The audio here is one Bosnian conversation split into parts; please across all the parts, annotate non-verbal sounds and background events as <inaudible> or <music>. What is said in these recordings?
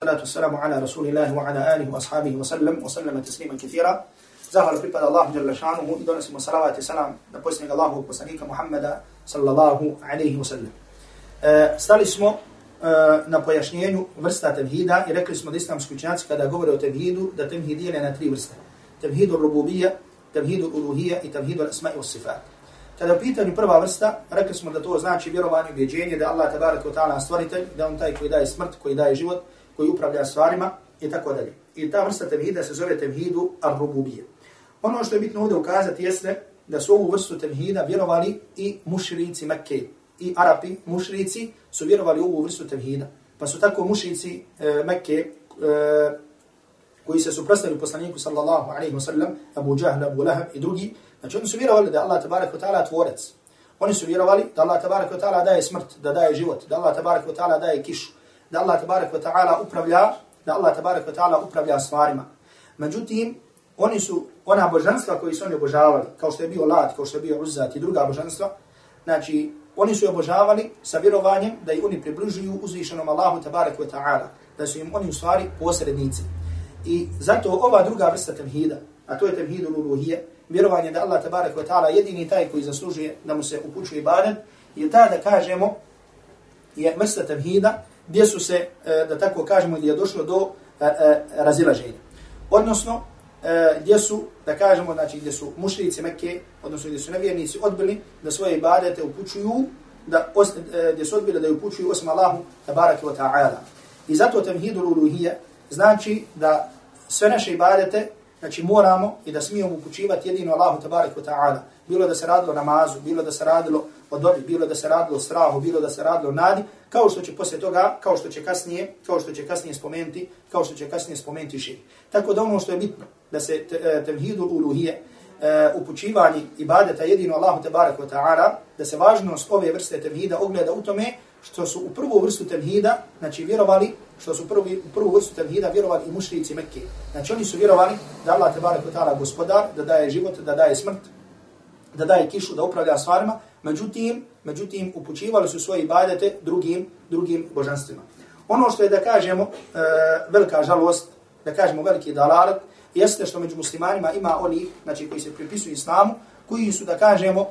salatu wassalamu ala rasulillahi wa ala alihi wa ashabihi wa sallam wa sallama taslima kathira. Zahvala pripada Allahu jalla šanuhu i donosimo salavat i salam na posljednjeg Allahu poslanika Muhammada sallallahu alaihi wa sallam. E, stali smo e, na pojašnjenju vrsta tevhida i rekli smo da islamski učenjaci kada govore o tevhidu da tevhid dijele na tri vrste. Tevhidu rububija, tevhidu uluhija i tevhidu asma wa sifat. Kada u pitanju prva vrsta, rekli smo da to znači vjerovanje i ubjeđenje da Allah tabaraka wa ta'ala stvoritelj, da on taj koji daje smrt, koji daje život, koji upravlja stvarima i tako dalje. I ta vrsta tevhida se zove tevhidu ar-rububije. Ono što je bitno ovdje ukazati jeste da su ovu vrstu tevhida vjerovali i mušrici Mekke. I Arapi, mušrici, su vjerovali u ovu vrstu tevhida. Pa su tako mušrici e, Mekke, e, koji se suprostali poslaniku sallallahu alaihi wa sallam, Abu Jahl, Abu Lahab i drugi, znači oni su vjerovali da Allah tabarak wa ta'ala tvorec. Oni su vjerovali da Allah tabarak wa ta'ala daje smrt, da daje život, da Allah tabarak wa ta'ala daje kišu, da Allah tabarak wa ta'ala upravlja, da Allah tabarak wa ta'ala upravlja stvarima. Međutim, oni su, ona božanstva koji su oni obožavali, kao što je bio Lat, kao što je bio Uzzat i druga božanstva, znači, oni su obožavali sa vjerovanjem da i oni približuju uzvišenom Allahu tabarak wa ta'ala, da su im oni u stvari posrednici. I zato ova druga vrsta tevhida, a to je tevhid uluhije, vjerovanje da Allah tabarak wa ta'ala jedini taj koji zaslužuje da mu se upućuje ibadet, je ta da kažemo, je vrsta tevhida, gdje su se, e, da tako kažemo, gdje je došlo do e, e, razilaženja. Odnosno, gdje su, da kažemo, znači gdje su mušljici Mekke, odnosno gdje su nevjernici odbili da svoje ibadete upućuju, da, gdje su odbili da upućuju osim Allahu, tabaraki wa ta'ala. I zato temhidul uluhije znači da sve naše ibadete, znači moramo i da smijemo upućivati jedino Allahu, tabaraki wa ta'ala. Bilo da se radilo namazu, bilo da se radilo od dobi, bilo da se radilo o strahu, bilo da se radilo o nadi, kao što će posle toga, kao što će kasnije, kao što će kasnije spomenuti, kao što će kasnije spomenuti šir. Tako da ono što je bitno, da se e, tevhidu uluhije, uh, upućivanje ibadeta jedino Allahu tebarak wa ta'ala, da se važnost ove vrste tevhida ogleda u tome što su u prvu vrstu tevhida, znači vjerovali, što su prvi, u prvu vrstu tevhida vjerovali i mušrici Mekke. Znači oni su vjerovali da Allah tebarak wa ta'ala gospodar, da daje život, da daje smrt, da daje kišu, da upravlja stvarima, međutim, međutim upućivali su svoje ibadete drugim, drugim božanstvima. Ono što je da kažemo e, velika žalost, da kažemo veliki dalalet, jeste što među muslimanima ima onih znači koji se pripisuju islamu, koji su da kažemo e,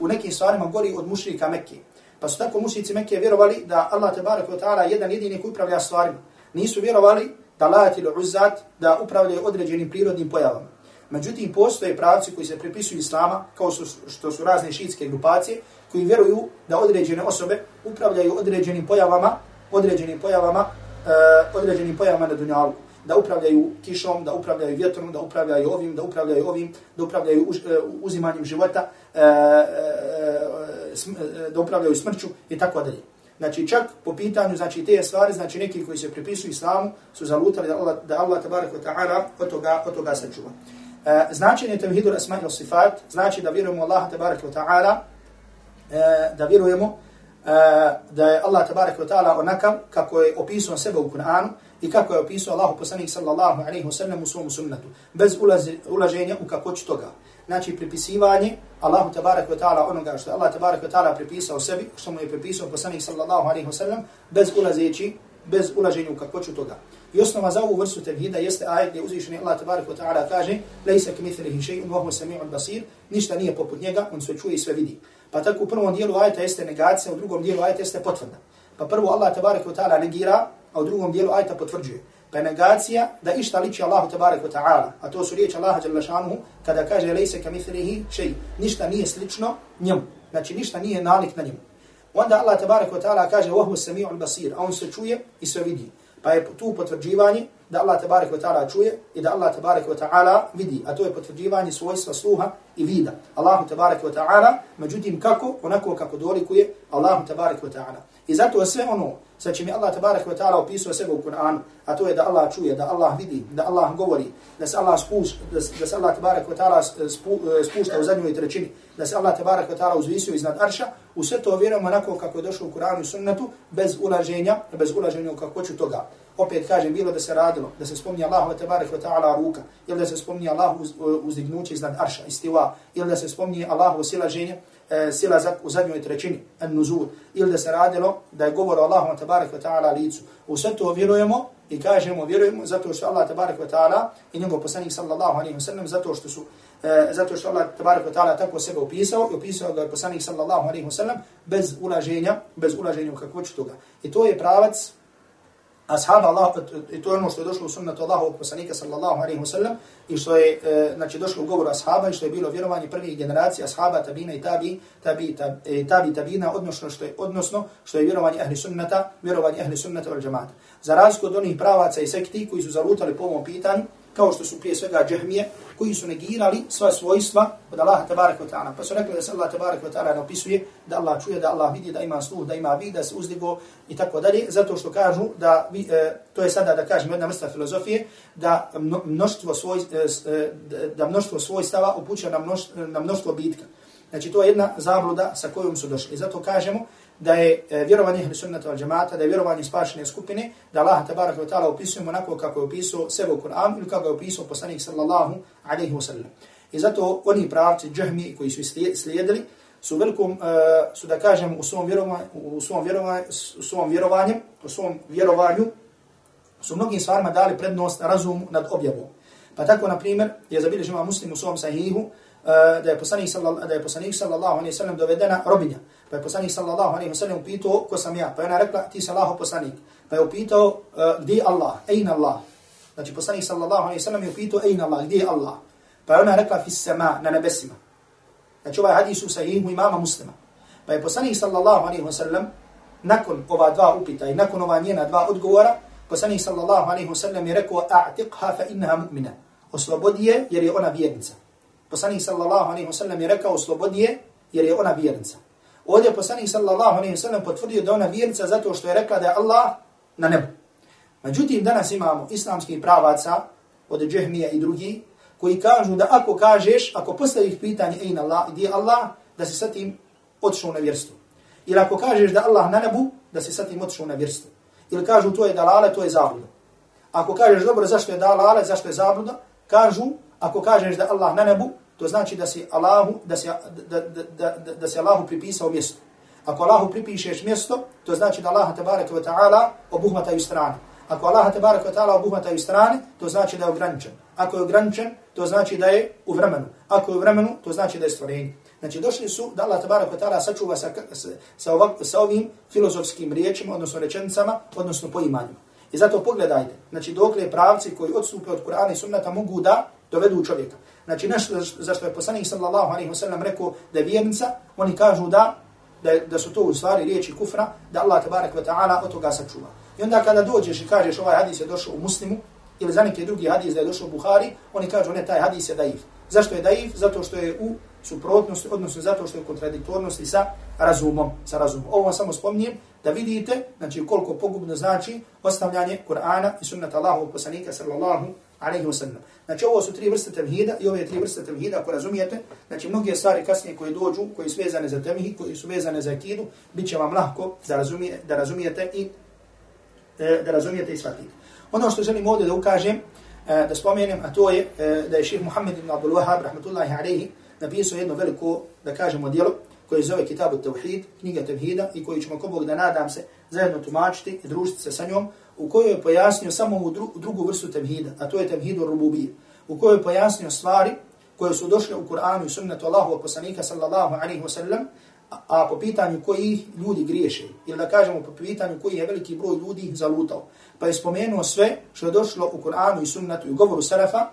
u nekim stvarima gori od mušrika Mekke. Pa su tako mušrici Mekke vjerovali da Allah tebarak wa ta'ala jedan jedini koji upravlja stvarima. Nisu vjerovali da lat ili uzat da upravljaju određenim prirodnim pojavama. Međutim, postoje pravci koji se pripisuju islama, kao su, što su razne šiitske grupacije, koji vjeruju da određene osobe upravljaju određenim pojavama, određenim pojavama, uh, određenim pojavama na dunjalku. Da upravljaju kišom, da upravljaju vjetrom, da upravljaju ovim, da upravljaju ovim, da upravljaju uz, uh, uzimanjem života, uh, uh, da upravljaju smrću i tako dalje. Znači čak po pitanju znači te stvari, znači neki koji se pripisuju islamu su zalutali da Allah, da Allah tabarak wa ta'ala od toga, od toga sačuva. E, značenje tevhidu asma i sifat znači da vjerujemo Allaha tabarak wa ta'ala e, da vjerujemo e, da je Allah tabarak wa ta'ala onakav kako je opisao sebe u Kur'anu i kako je opisao Allah poslanik sallallahu alaihi wa sallam u svom sunnetu bez ulaženja u kakoć toga. Znači pripisivanje Allahu tabarak wa ta'ala onoga što Allah tabarak wa ta'ala pripisao sebi što mu je pripisao poslanik sallallahu alaihi wa sallam bez ulazeći bez ulaženja u kakvoću toga. I osnova za ovu vrstu tevhida jeste ajet gdje uzvišeni Allah tabarak wa ta'ala kaže Lejsa kmithlihi še'un, vohu sami'un basir, ništa nije poput njega, on sve čuje i sve vidi. Pa tako u prvom dijelu ajeta jeste negacija, u drugom dijelu ajeta jeste potvrda. Pa prvo Allah tabarak wa ta'ala negira, a u drugom dijelu ajeta potvrđuje. Pa je negacija da išta liči Allahu tabarak wa ta'ala, a to su riječi Allaha jalla šanuhu, kada kaže Lejsa kmithlihi še'un, ništa nije slično njemu. Znači ništa nije nalik na njemu. Onda Allah tabarak wa ta'ala kaže wa سَمِيعُ الْبَصِيرُ basir, a on se čuje i sve vidi. Pa je tu potvrđivanje da Allah tabarak wa ta'ala čuje i da Allah tabarak wa ta'ala vidi, a to je potvrđivanje svojstva sluha i vida. Allahu tabarak wa ta'ala, međutim kako? Onako kako dolikuje Allahu tabarak wa ta'ala. I zato sve ono sa čim je Allah tabarak wa ta'ala opisao sebe u Kur'anu, a to je da Allah čuje, da Allah vidi, da Allah govori, da se Allah spušta, da se Allah tabarak wa ta'ala spušta u zadnjoj trećini, da se Allah tabarak wa ta'ala uzvisio iznad arša, u sve to vjerujemo onako kako je došlo u Kur'anu i sunnetu, bez ulaženja, bez ulaženja u kakvoću toga. Opet kažem, bilo da se radilo, da se spomni Allah tabarak wa ta'ala ruka, ili da se spomni Allah uz, uzdignuće iznad arša, istiva, ili da se spomni Allah silaženje, e, silazak u zadnjoj trećini, en nuzul, ili da se radilo da je govor Allahu tabarak wa ta'ala licu. U sve to vjerujemo i kažemo vjerujemo zato što Allah tabarak wa ta'ala i njegov poslanik sallallahu alaihi wa sallam zato što su e, zato što Allah tabarak wa ta'ala tako sebe opisao i opisao ga je poslanik sallallahu alaihi wa sallam bez ulaženja, bez ulaženja u kakvoću toga. I to je pravac ashab Allah, i to je ono što je došlo u sunnetu Allahovog poslanika sallallahu alaihi wa sallam, i što je e, znači, došlo u govoru ashaba i što je bilo vjerovanje prvih generacija ashaba, tabina i tabi, tabi, tabi, e, tabi tabina, odnosno što je, odnosno što je vjerovanje ahli sunnata, vjerovanje ahli sunnata al džamata. Za razliku od onih pravaca i sekti koji su zalutali po ovom pitanju, kao što su prije svega džahmije, koji su negirali sva svojstva od Allaha tabarak wa ta'ala. Pa su rekli da se Allah tabarak wa ta'ala napisuje, da Allah čuje, da Allah vidi, da ima sluh, da ima vid, da se uzdigo i tako dalje, zato što kažu da, vi, e, to je sada da kažem jedna vrsta filozofije, da mnoštvo, svoj, e, e, da mnoštvo svojstava upućuje na, mnoštvo, na mnoštvo bitka. Znači to je jedna zabluda sa kojom su došli. Zato kažemo da je e, vjerovanje ehli sunnata al džemata, da je vjerovanje spašene skupine, da Allah tabaraka wa ta'ala opisujemo onako kako je opisao sebe u Kur'an ili kako je opisao poslanik sallallahu alaihi wa sallam. I zato oni pravci džahmi koji su slijedili su velikom, uh, su da kažem u svom vjerovanju, u svom vjerovanju, u svom vjerovanju, u svom vjerovanju, su mnogim stvarima dali prednost razumu nad objavom. Pa tako, na primjer, je zabilježima muslim u svom sahihu, uh, da je poslanik sallallahu da je poslanik sallallahu alejhi ve sellem dovedena robinja. Pa je poslanik sallallahu alaihi wa sallam upitao ko sam ja. Pa je ona rekla ti si Allaho poslanik. Pa je upitao uh, gdje Allah? Ejna Allah? Znači poslanik sallallahu alaihi wa sallam je upitao ejna Allah? Gdje je Allah? Pa je ona rekla fi sema, na nebesima. Znači ovaj hadis u sahihu imama muslima. Pa je poslanik sallallahu alaihi wa sallam nakon ova dva upita i nakon ova njena dva odgovora, poslanik sallallahu alaihi wa sallam je rekao a'tiqha fa innaha mu'mina. Oslobodi je jer je ona vjernica. Poslanik sallallahu alaihi wa sallam je rekao slobodije jer je ona vjernica. Ovdje poslanik sallallahu alejhi ve sellem potvrdio da ona vjernica zato što je rekla da je Allah na nebu. Međutim, danas imamo islamski pravaca od džehmija i drugi koji kažu da ako kažeš, ako postaviš pitanje ejna Allah, gdje Allah, da se sa tim otišao na vjerstvo. Ili ako kažeš da Allah na nebu, da se sa tim otišao na vjerstvo. Ili kažu to je dalale, to je zabluda. Ako kažeš dobro zašto je dalale, zašto je zabluda, kažu ako kažeš da Allah na nebu, to znači da si Allahu da si da da da da, da si Allahu pripisao mjesto. Ako Allahu pripišeš mjesto, to znači da Allah tebarek ve taala obuhvata strane. Ako Allah tebarek ve taala obuhvata strane, to znači da je ograničen. Ako je ograničen, to znači da je u vremenu. Ako je u vremenu, to znači da je stvorenje. Znači došli su da Allah tebarek ve taala sačuva sa sa, ovak, sa ovim filozofskim riječima, odnosno rečenicama, odnosno poimanjima. I zato pogledajte, znači dokle pravci koji odstupe od Kur'ana i Sunnata mogu da dovedu čovjeka. Znači nešto zašto je poslanik sallallahu alaihi wa sallam rekao da je vjernica, oni kažu da, da da su to u stvari riječi kufra, da Allah tabarak wa taala od toga sačuva. I onda kada dođeš i kažeš ovaj hadis je došao u Muslimu ili za neki drugi hadis da je došao u Buhari, oni kažu ne taj hadis je daif. Zašto je daif? Zato što je u suprotnosti, odnosno zato što je u kontradiktornosti sa razumom, sa razumom. Ovo samo spomnijem da vidite, znači koliko pogubno znači ostavljanje Kur'ana i sunnata Allahovog poslanika sallallahu alaihi wasallam. Znači ovo su tri vrste tevhida i ove tri vrste tevhida ako razumijete, znači mnoge stvari kasnije koje dođu, koje su vezane za tevhid, koje su vezane za akidu, bit će vam lahko da, razumije, da razumijete i e, da razumijete i shvatite. Ono što želim ovdje da ukažem, e, da spomenem, a to je e, da je ših Muhammed ibn Abdul Wahab, rahmatullahi alaihi, napisao jedno veliko, da kažemo, djelo, koje zove Kitabu Tevhid, knjiga Tevhida, i koji ćemo ko Bog da nadam se zajedno tumačiti i družiti se sa njom, u kojoj je pojasnio samo u dru, drugu vrstu tevhida, a to je tevhidu rububije, u kojoj je pojasnio stvari koje su došle u Kur'anu i sunnetu Allahu poslanika sallallahu alaihi wa sallam, a, a po pitanju koji ljudi griješe, ili da kažemo po pitanju koji je veliki broj ljudi zalutao. Pa je spomenuo sve što je došlo u Kur'anu i sunnetu i u govoru Sarafa,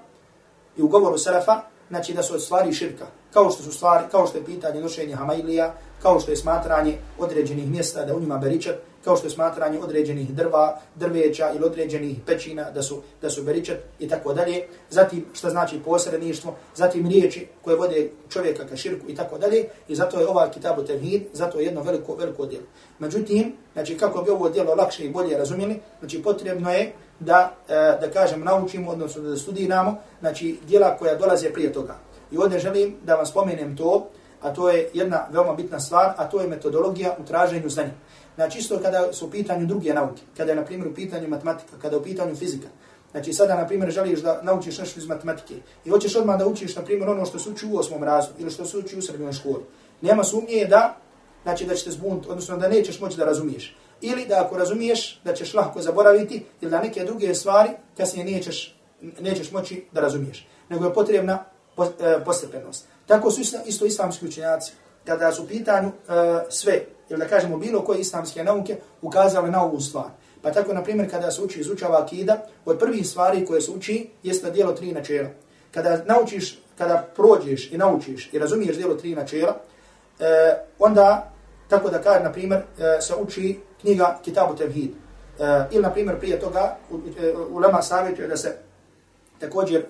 i u govoru Sarafa, znači da su od stvari širka, kao što su stvari, kao što je pitanje nošenja hamailija, kao što je smatranje određenih mjesta da u njima beričat, kao što je smatranje određenih drva, drveća ili određenih pećina da su, da su beričat i tako dalje. Zatim što znači posredništvo, zatim riječi koje vode čovjeka ka širku i tako dalje. I zato je ova kitabu Tevhid, zato je jedno veliko, veliko djelo. Međutim, znači kako bi ovo djelo lakše i bolje razumjeli, znači potrebno je da, e, da kažem, naučimo, odnosno da studiramo, znači djela koja dolaze prije toga. I ovdje želim da vam spomenem to, a to je jedna veoma bitna stvar, a to je metodologija u traženju znanja. Znači isto kada su u pitanju druge nauke, kada je na primjer u pitanju matematika, kada je u pitanju fizika. Znači sada na primjer želiš da naučiš nešto iz matematike i hoćeš odmah da učiš na primjer ono što se uči u osmom razu ili što se uči u srednjoj školi. nema sumnje da znači da ćete zbunt, odnosno da nećeš moći da razumiješ. Ili da ako razumiješ, da ćeš lahko zaboraviti, ili da neke druge stvari kasnije nećeš, nećeš moći da razumiješ. Nego je potrebna e, postepenost. Tako su isto islamski učenjaci, kada su pitanju uh, sve, ili da kažemo bilo koje islamske nauke, ukazali na ovu stvar. Pa tako, na primjer, kada se uči izučava akida, od prvih stvari koje se uči jeste dijelo tri načela. Kada naučiš, kada prođeš i naučiš i razumiješ dijelo tri načela, uh, onda, tako da kaže, na primjer, e, se uči knjiga Kitabu Tevhid. E, ili, na primjer, prije toga, u, e, Lema savjetuje da se također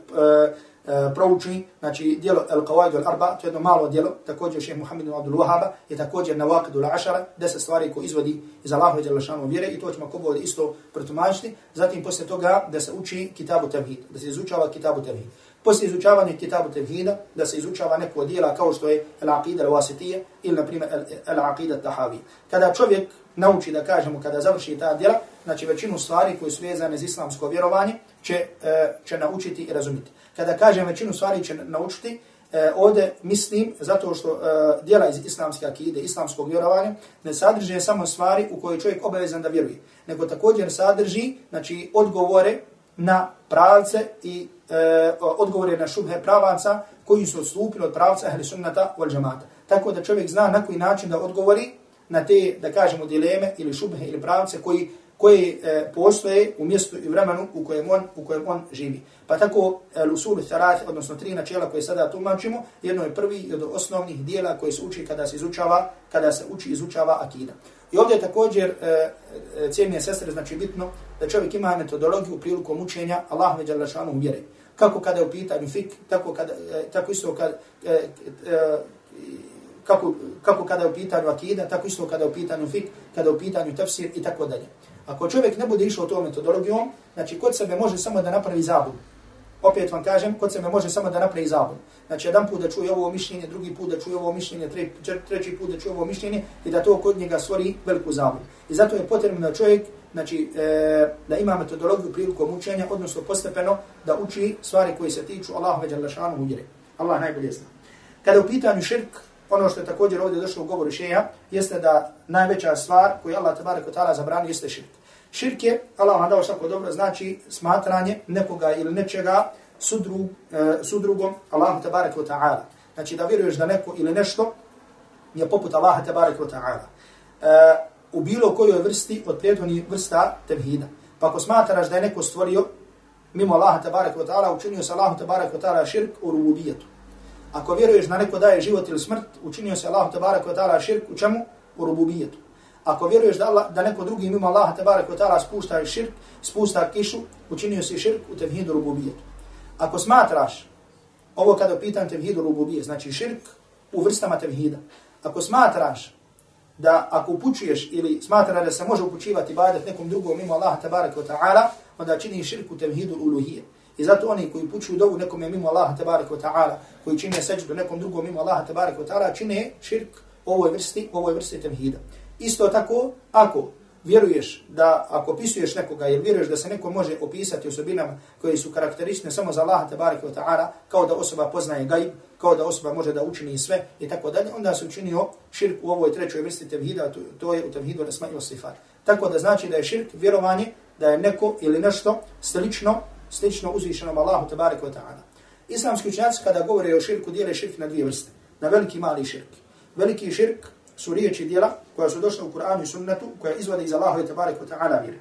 prouči, znači dijelo El Qawaidu Al Arba, to je jedno malo dijelo, također šeheh Muhammed ibn Abdul Wahaba, i također na Waqidu Al Ašara, deset stvari ko izvodi iz Allahu i Đelešanu vjere i to ćemo ko bude isto protumačiti. Zatim poslije toga da se uči Kitabu Tevhid, da se izučava Kitabu Tevhid. Poslije izučavanja Kitabu Tevhida, da se izučava neko dijela kao što je al-aqida Al Wasitije ili na primjer al-aqida Al Tahavi. Kada čovjek nauči da kažemo kada završi ta djela, znači većinu stvari koje su vezane za islamsko vjerovanje će, e, će naučiti i razumiti. Kada kažem većinu stvari će naučiti, e, ovdje mislim zato što e, djela iz islamske akide, islamskog vjerovanja, ne sadrže samo stvari u koje čovjek obavezan da vjeruje, nego također sadrži znači, odgovore na pravce i e, odgovore na šubhe pravaca koji su odstupili od pravca ahli sunnata wal džamata. Tako da čovjek zna na koji način da odgovori na te, da kažemo, dileme ili šubhe ili pravce koji koje e, postoje u mjestu i vremenu u kojem on, u kojem on živi. Pa tako e, usul thalath, odnosno tri načela koje sada tumačimo, jedno je prvi od osnovnih dijela koje se uči kada se izučava, kada se uči izučava akida. I ovdje je također e, e, cijenije sestre, znači bitno da čovjek ima metodologiju prilikom učenja Allahu ve dželle šanu vjere. Kako kada je u pitanju fik, tako kada e, tako isto kad e, e, kako, kako kada je u pitanju akida, tako isto kada je u pitanju fik, kada je u pitanju tafsir i tako dalje. Ako čovjek ne bude išao tom metodologijom, znači kod sebe može samo da napravi zabud. Opet vam kažem, kod sebe može samo da napravi zabud. Znači jedan put da čuje ovo mišljenje, drugi put da čuje ovo mišljenje, treći put da čuje ovo mišljenje i da to kod njega stvori veliku zabud. I zato je potrebno da čovjek znači, e, da ima metodologiju prilikom učenja, odnosno postepeno da uči stvari koje se tiču Allahove veđa lašanu. Allah najbolje zna. Kada u pitanju širk, ono što je također ovdje došlo u govoru šeja, jeste da najveća stvar koju Allah tabarik wa ta'ala zabrani jeste širk. Širk je, Allah vam dao svako dobro, znači smatranje nekoga ili nečega sudrug, e, sudrugom Allah tabarik wa ta'ala. Znači da vjeruješ da neko ili nešto je poput Allaha tabarik wa ta'ala. E, u bilo kojoj vrsti od prijetovnih vrsta tevhida. Pa ako smatraš da je neko stvorio mimo Allah tabarak wa ta'ala, učinio se Allahu tabarak wa ta'ala širk u rububijetu. Ako vjeruješ da neko daje život ili smrt, učinio se Allah tabarak wa ta'ala širk u čemu? U rububijetu. Ako vjeruješ da, Allah, da neko drugi mimo Allaha tabarak wa ta'ala spušta širk, spušta kišu, učinio si širk u tevhidu rububijetu. Ako smatraš, ovo kada pitan tevhidu rububije, znači širk u vrstama tevhida. Ako smatraš da ako upućuješ ili smatra da se može upućivati ibadet nekom drugom mimo Allaha tabaraka wa ta'ala, onda čini širku u tevhidu uluhije. I zato oni koji upućuju dovu nekome mimo Allaha tabaraka wa ta'ala, koji čine seđu nekom drugom mimo Allaha tabaraka wa ta'ala, čine širk ovoj vrsti, ovoj vrsti tevhida. Isto tako, ako vjeruješ da, ako opisuješ nekoga, jer vjeruješ da se neko može opisati osobinama koje su karakteristične samo za Allaha tabaraka wa ta'ala, kao da osoba poznaje gaib, kao da osoba može da učini sve i tako dalje, onda se učinio širk u ovoj trećoj vrsti tevhida, to, to je u tevhidu resma i osifat. Tako da znači da je širk vjerovanje da je neko ili nešto slično, slično uzvišenom Allahu tabaraka wa ta'ala. Islamski učenjaci kada govore o širku dijele širk na dvije vrste, na veliki i mali širk. Veliki širk su riječi djela koja su došla u Kur'anu i sunnetu, koja izvode iz Allahove i tabarik wa ta'ala vire.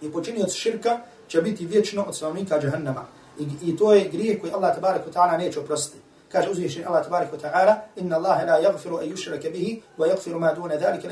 I počinioc širka će biti vječno od stanovnika džahannama. I, I to je grijeh koji Allah tabarik wa ta'ala neće oprostiti. Kaže uzvišen Allah tabarik wa ta'ala, inna Allahe la yagfiru a yushraka bihi, wa yagfiru ma duna dhalika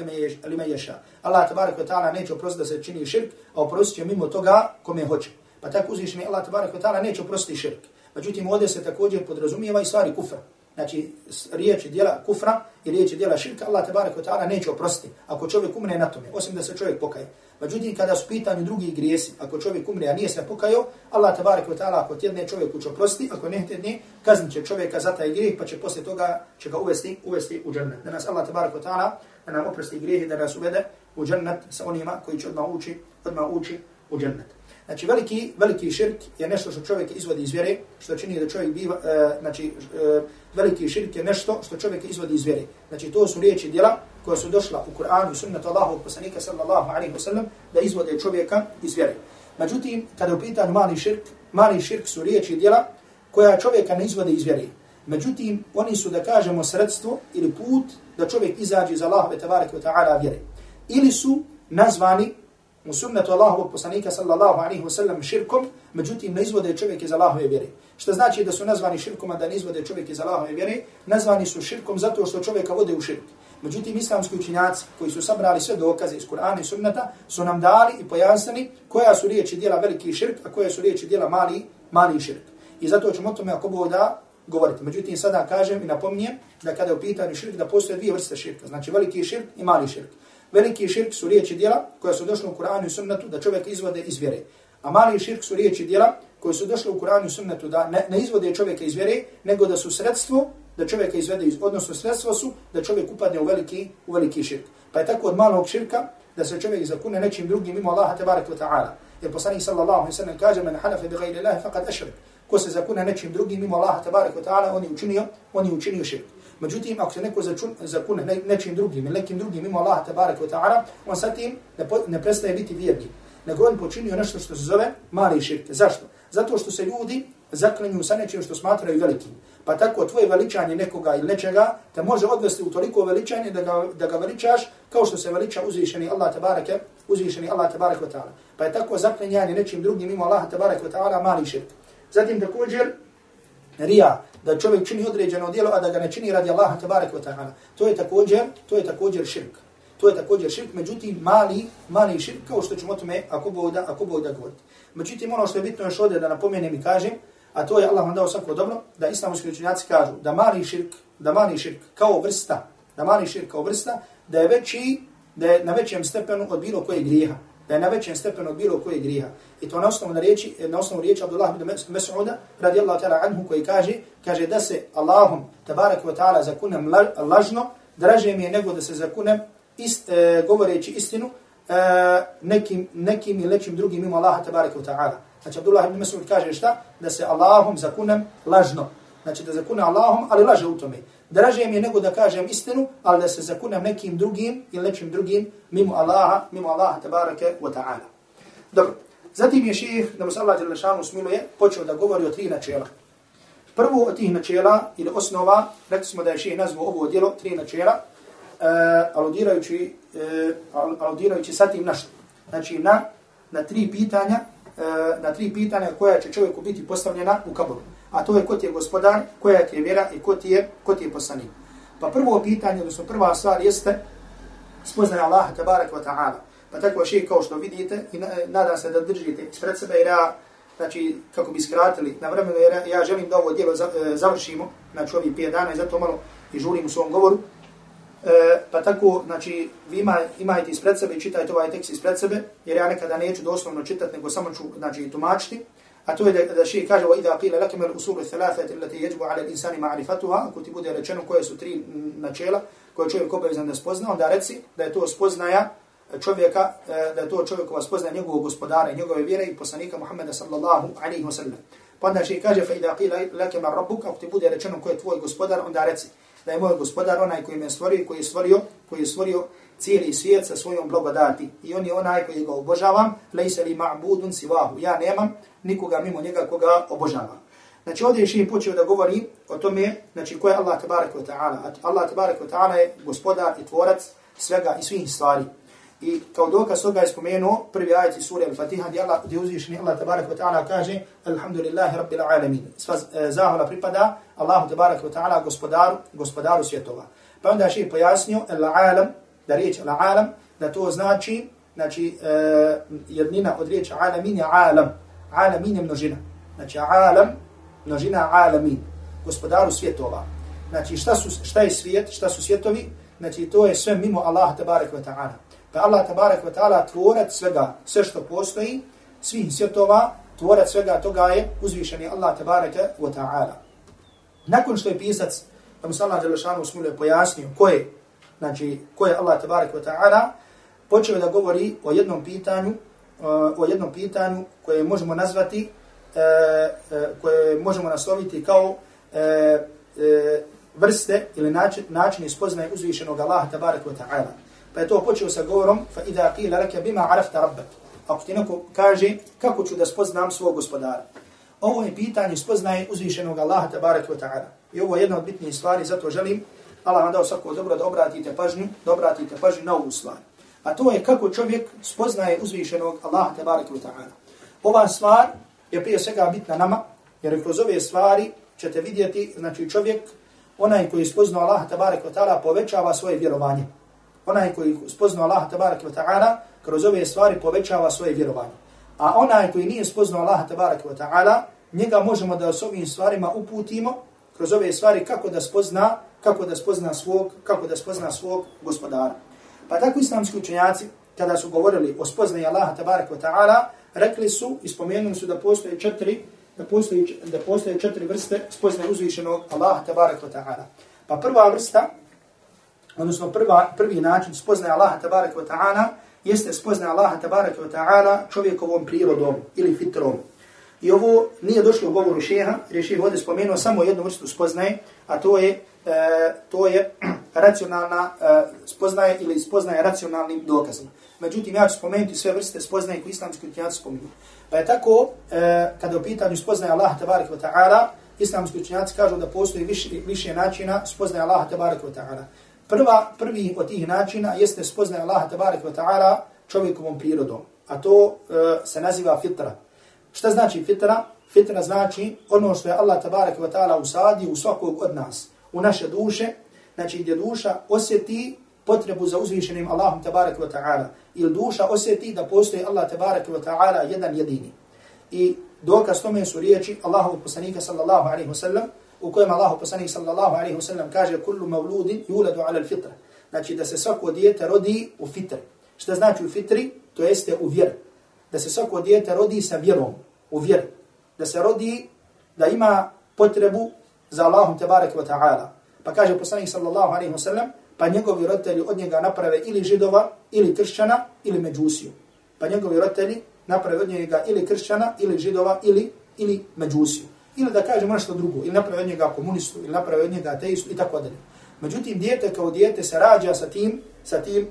lima yasha. Allah tabarik wa ta'ala neće oprostiti da se čini širk, a oprostit će mimo toga kome hoće. Pa tako uzvišen Allah tabarik wa ta'ala neće oprostiti širk. Međutim, ovdje se također podrazumijeva i stvari kufra znači riječi djela kufra i riječi djela širka, Allah te barek ta'ala neće oprostiti ako čovjek umre na tome, osim da se čovjek pokaje. Međutim, kada su pitanju drugi grijesi, ako čovjek umre, a nije se pokajao, Allah te barek ta'ala ako tjedne čovjek će oprostiti, ako ne tjedne, kaznit će čovjeka za taj grijeh, pa će poslije toga će ga uvesti, uvesti u džennet. Da nas Allah te barek ta'ala da nam oprosti grijehe, da nas uvede u džennet sa onima koji će odmah ući, odmah ući u džennet. Znači veliki, veliki širk je nešto što čovjek izvodi iz vjere, što čini da čovjek biva, e, znači e, veliki širk je nešto što čovjek izvodi iz vjere. Znači to su riječi djela koja su došla u Kur'anu i sunnetu Allahu poslanika sallallahu alaihi wa sallam da izvode čovjeka iz vjere. Međutim, kada u pitanju mali širk, mali širk su riječi djela koja čovjeka ne izvode iz vjere. Međutim, oni su, da kažemo, sredstvo ili put da čovjek izađe iz Allahove tabareke wa ta'ala vjere. Ili su nazvani u sunnetu Allahovog poslanika sallallahu alaihi wa sallam širkom, međutim ne izvode čovjek iz Allahove vjere. Što znači da su nazvani širkom, a da ne izvode čovjek iz Allahove vjere, nazvani su širkom zato što čovjeka vode u širk. Međutim, islamski učinjaci koji su sabrali sve dokaze iz Kur'ana i sunneta su nam dali i pojasnili koja su riječi dijela veliki širk, a koja su riječi dijela mali, mali širk. I zato ćemo o tome ako Bog da govoriti. Međutim, sada kažem i napominjem da kada je u pitanju širk, da postoje dvije vrste širka. Znači veliki širk i mali širk. Veliki širk su riječi djela koja su došle u Kur'anu i sunnetu da čovjek izvode iz vjere. A mali širk su riječi djela koje su došle u Kur'anu i sunnetu da ne, ne izvode čovjeka iz vjere, nego da su sredstvo da čovjeka izvede iz, odnosno sredstvo su da čovjek upadne u veliki, u veliki širk. Pa je tako od malog širka da se čovjek zakune nečim drugim mimo Allaha tabarak wa ta'ala. Jer poslanik sallallahu alaihi sallam kaže men hanafe bi gajri Allahi faqad ašrik. Ko se zakune nečim drugim mimo Allaha tabarak wa ta'ala, on je učinio, on je učinio širk. Međutim, ako se neko zakune ne, nečim drugim ili nekim drugim mimo Allaha tabaraka wa ta'ala, on sa tim ne, po, ne prestaje biti vjerni. Nego on počinio nešto što se zove mali širk. Zašto? Zato što se ljudi zaklinju sa nečim što smatraju velikim. Pa tako tvoje veličanje nekoga ili nečega te može odvesti u toliko veličanje da ga, da ga veličaš kao što se veliča uzvišeni Allah tabaraka, uzvišeni Allah tabaraka wa ta'ala. Pa je tako zaklinjanje nečim drugim mimo Allaha tabaraka wa ta'ala mali širk. Zatim također, rija, da čovjek čini određeno djelo, a da ga ne čini radi Allaha tabaraka wa ta'ala. To je također, to je također širk. To je također širk, međutim mali, mali širk, kao što ćemo tome, ako Bog da, ako Bog da govoriti. Međutim, ono što je bitno još ovdje da napomenem i kažem, a to je Allah vam dao svako dobro, da islamski učenjaci kažu da mali širk, da mali širk kao vrsta, da mali širk kao vrsta, da je veći, da je na većem stepenu od bilo koje grijeha da je na većem stepenu od bilo koje griha. I to na osnovu na riječi, na osnovu riječi Abdullah ibn Mas'uda radijallahu ta'ala anhu koji kaže, kaže da se Allahom tabarak wa ta'ala zakunem lažno, draže mi je nego da se zakunem ist, e, govoreći istinu e, nekim, nekim i lečim drugim mimo Allaha tabarak wa ta'ala. Znači Abdullah ibn Mas'ud kaže šta? Da se Allahom zakunem lažno. Znači da zakune Allahom, ali laže u tome. Draže mi je nego da kažem istinu, ali da se zakunem nekim drugim ili nečim drugim mimo Allaha, mimo Allaha tabarake wa ta'ala. Dobro. Zatim je ših, da mu se Allah Đelešanu smiluje, počeo da govori o tri načela. Prvo od tih načela ili osnova, rekli smo da je ših nazvao ovo djelo, tri načela, uh, aludirajući, uh, aludirajući sa tim našto. Znači na, na tri pitanja, E, na tri pitanja koja će čovjeku biti postavljena u kaboru a to je ko ti je gospodar, koja ti je vjera i ko ti je, ko ti je poslanik. Pa prvo pitanje, odnosno prva stvar jeste spoznaje Allaha tabarak wa ta'ala. Pa tako še kao što vidite i nadam se da držite ispred sebe jer ja, znači, kako bi skratili na vremenu, jer ja želim da ovo djelo e, završimo, znači ovih 5 dana i zato malo i žurim u svom govoru. E, pa tako, znači, vi ima, imajte ispred sebe i čitajte ovaj tekst ispred sebe, jer ja nekada neću doslovno čitati, nego samo ću, znači, tumačiti. A to je da, da šeji kaže, وَإِذَا قِيلَ لَكَمَ الْأُسُولُ الثَّلَاثَةِ الَّتِي يَجْبُ عَلَى الْإِنسَانِ مَعْرِفَتُهَا Ako ti bude rečeno koje su tri načela koje čovjek obavezan da spozna, onda reci da je to spoznaja čovjeka, da je to čovjekova spoznaja njegovog gospodara i njegove vjere i poslanika Muhammeda sallallahu alaihi wa sallam. Pa onda šeji kaže, فَإِذَا قِيلَ لَكَمَ الرَّبُّكَ Ako ti bude rečeno ko je tvoj gospodar, onda reci da je moj gospodar onaj koji me stvorio, koji je stvorio, koji je stvorio cijeli svijet sa svojom blagodati. I on je onaj koji ga obožavam, lejse li ma'budun sivahu. Ja nemam nikoga mimo njega koga obožavam. Znači ovdje je šim počeo da govori o tome, znači ko je Allah tabarak wa ta'ala. Allah tabarak wa ta'ala je gospodar i tvorac svega i svih stvari. I kao dokaz toga je spomenuo prvi ajet iz sura Al-Fatiha gdje Allah gdje uzvišeni Allah tabarak wa ta'ala kaže Alhamdulillahi rabbil alamin. Sva e, zahvala pripada Allahu tabarak wa ta'ala gospodaru, gospodaru svjetova. Pa onda še pojasnio al-alam da riječ al-alam, da to znači, znači uh, jednina od riječi alamin je alam. Alamin je množina. Znači alam, množina alamin, gospodaru svjetova. Znači šta, su, šta je svijet, šta su svjetovi? Znači to je sve mimo Allaha tabarak wa ta'ala. Pa Allah tabarak wa ta'ala tvorac svega, sve što postoji, svih svjetova, tvorac svega toga je uzvišeni Allah tabarak wa ta'ala. Nakon što je pisac, da mu se Allah pojasnio ko je znači ko je Allah tabarak wa ta'ala, počeo da govori o jednom pitanju e, o jednom pitanju koje možemo nazvati, e, e, koje možemo nasloviti kao vrste ili način, način ispoznaje uzvišenog Allaha tabarak wa ta'ala. Pa je to počeo sa govorom, fa idha qila laka bima arafta rabbak. Ako ti neko kaže, kako ću da spoznam svog gospodara? Ovo je pitanje spoznaje uzvišenog Allaha tabarak wa ta'ala. I ovo je jedna od bitnijih stvari, zato želim, Allah vam dao svako dobro da obratite pažnju, da obratite pažnju na ovu stvar. A to je kako čovjek spoznaje uzvišenog Allaha tabarak wa ta'ala. Ova stvar je prije svega bitna nama, jer kroz ove stvari ćete vidjeti, znači čovjek, onaj koji spoznao Allaha tabarak wa ta'ala, povećava svoje vjerovanje. Onaj koji spoznao Allaha tabaraka wa ta'ala, kroz ove stvari povećava svoje vjerovanje. A onaj koji nije spoznao Allaha tabaraka wa ta'ala, njega možemo da s ovim stvarima uputimo kroz ove stvari kako da spozna, kako da spozna svog, kako da spozna svog gospodara. Pa tako islamski učenjaci, kada su govorili o spoznaju Allaha tabaraka wa ta'ala, rekli su i spomenuli su da postoje četiri, da postoje, da postoje četiri vrste spoznaje uzvišenog Allaha tabaraka wa ta'ala. Pa prva vrsta, odnosno prva, prvi način spoznaje Allaha tabaraka wa ta'ala, jeste spoznaje Allaha tabaraka wa ta'ala čovjekovom prirodom ili fitrom. I ovo nije došlo u govoru šeha, jer je šeha ovdje spomenuo samo jednu vrstu spoznaje, a to je, e, to je <clears throat> racionalna e, spoznaje ili spoznaje racionalnim dokazima. Međutim, ja ću spomenuti sve vrste spoznaje koje islamski učenjaci spomenuo. Pa je tako, e, kada u pitanju spoznaje Allaha tabaraka wa ta'ala, islamski učenjaci kažu da postoji više, više načina spoznaje Allaha tabaraka wa ta'ala. Prva, prvi od tih načina jeste spoznaje Allah tabarik wa ta'ala čovjekovom prirodom. A to e, se naziva fitra. Šta znači fitra? Fitra znači ono što je Allah tabarak wa ta'ala usadio u svakog od nas, u naše duše, znači gdje duša osjeti potrebu za uzvišenim Allahom tabarak wa ta'ala, ili duša osjeti da postoji Allah tabarak wa ta'ala jedan jedini. I dokaz tome su riječi Allahovog poslanika sallallahu alaihi wa sallam, u kojem Allahu poslanik sallallahu alaihi wa sallam kaže kullu mavludin yuladu ala al-fitra. Znači da se svako dijete rodi u fitri. Šta znači u fitri? To jeste u vjeri. da se svako dijete rodi sa vjerom, u vjeri. Da se rodi, da ima potrebu za Allahom tebarek wa ta'ala. Pa kaže poslanik sallallahu alaihi wa sallam, pa njegovi roditelji od njega naprave ili židova, ili kršćana, ili međusiju. Pa njegovi roditelji naprave od njega ili kršćana, ili židova, ili, ili međusiju. Ili da kažemo nešto drugo, ili napravi od njega komunistu, ili napravi od njega ateistu, i tako dalje. Međutim, dijete kao dijete se rađa sa tim, sa tim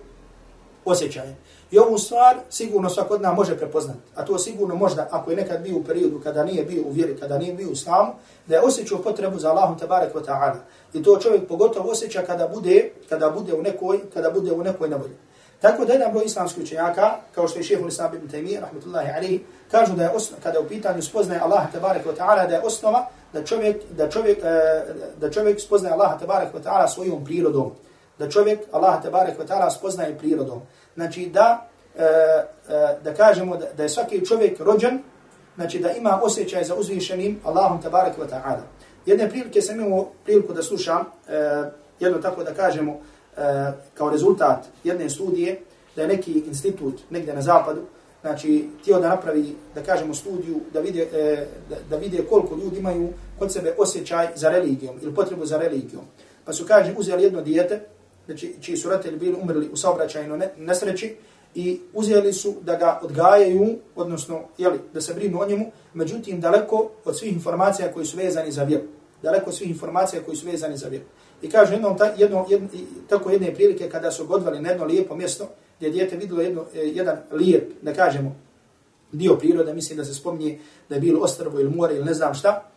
osjećajem. I ovu stvar sigurno svak od nas može prepoznati. A to sigurno možda, ako je nekad bio u periodu kada nije bio u vjeri, kada nije bio u islamu, da je osjećao potrebu za Allahom tabarek wa ta'ala. I to čovjek pogotovo osjeća kada bude, kada bude u nekoj, kada bude u nekoj nevolji. Tako da jedan broj islamskih učenjaka, kao što je šehr Islam ibn Taymi, rahmetullahi alihi, kažu da je osnova, kada u pitanju spoznaje Allaha tabarak wa ta'ala, da je osnova da čovjek, da čovjek, e, da čovjek spoznaje Allaha tabarak wa ta'ala svojom prirodom. Da čovjek Allaha tabarak wa ta'ala spoznaje prirodom znači da e, e, da kažemo da, da je svaki čovjek rođen, znači da ima osjećaj za uzvišenim Allahom tabarak wa ta'ala. Jedne prilike sam imao priliku da slušam, jedno tako da kažemo, e, kao rezultat jedne studije, da je neki institut negdje na zapadu, znači tio da napravi, da kažemo, studiju, da vide, e, da, da vide koliko ljudi imaju kod sebe osjećaj za religijom ili potrebu za religijom. Pa su, kaže, uzeli jedno dijete, znači čiji su roditelji bili umrli u saobraćajnoj nesreći i uzeli su da ga odgajaju, odnosno jeli, da se brinu o njemu, međutim daleko od svih informacija koji su vezani za vjeru. Daleko od svih informacija koji su vezani za vjeru. I kaže jednom, ta, jedno, jed, tako jedne prilike kada su godvali na jedno lijepo mjesto, gdje je djete vidjelo jedno, e, jedan lijep, da kažemo, dio prirode, mislim da se spominje da je bilo ostrvo ili more ili ne znam šta,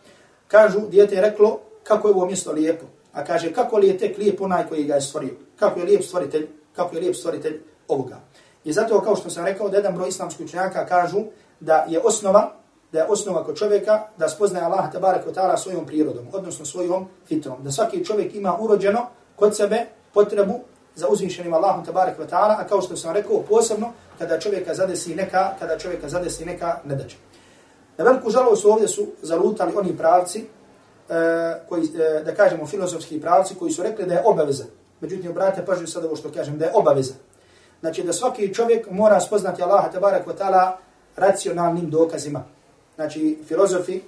kažu, djete je reklo kako je ovo mjesto lijepo. A kaže, kako li je tek lijep onaj koji ga je stvorio? Kako je lijep stvoritelj? Kako je lijep stvoritelj ovoga? I zato, kao što sam rekao, da jedan broj islamskih učenjaka kažu da je osnova, da je osnova kod čovjeka da spoznaje Allah tabarak ta'ala svojom prirodom, odnosno svojom fitrom. Da svaki čovjek ima urođeno kod sebe potrebu za uzvišenim Allahom tabarak wa ta'ala, a kao što sam rekao, posebno kada čovjeka zadesi neka, kada čovjeka zadesi neka nedađa. Na veliku žalost ovdje su zalutali oni pravci E, koji, e, da kažemo, filozofski pravci koji su rekli da je obaveza. Međutim, obratite pažnju sada ovo što kažem, da je obaveza. Znači, da svaki čovjek mora spoznati Allaha tabarak wa ta'ala racionalnim dokazima. Znači, filozofi e,